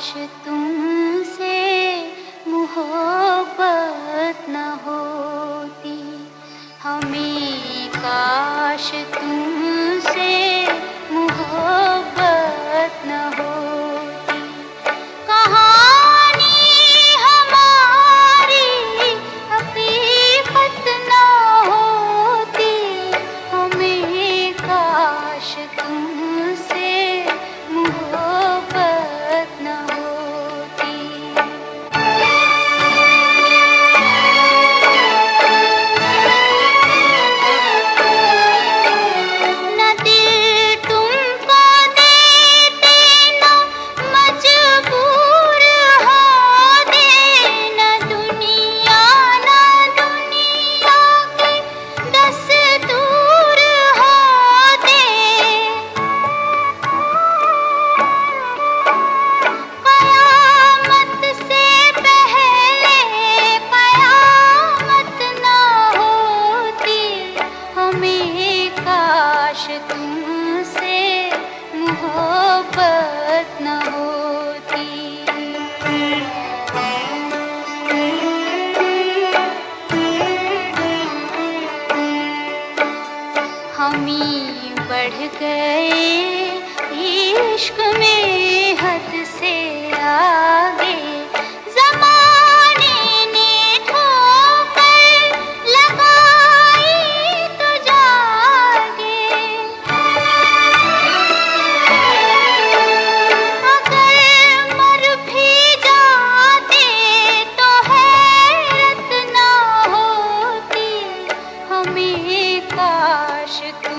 should do हमी बढ़ गए। इश्क में हैरत ना होती हमें काश तुम